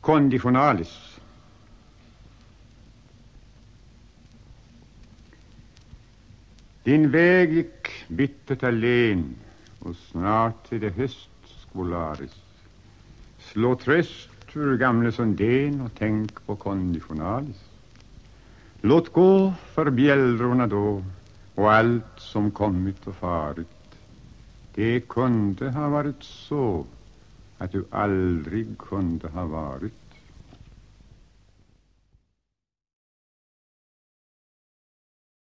Conditionalis. Din väg gick bittert allen och snart är det höst, skolaris. Slå tröst ur gamle Sundén och tänk på konditionalis. Låt gå för bjällrorna då och allt som kommit och farit. Det kunde ha varit så att du aldrig kunde ha varit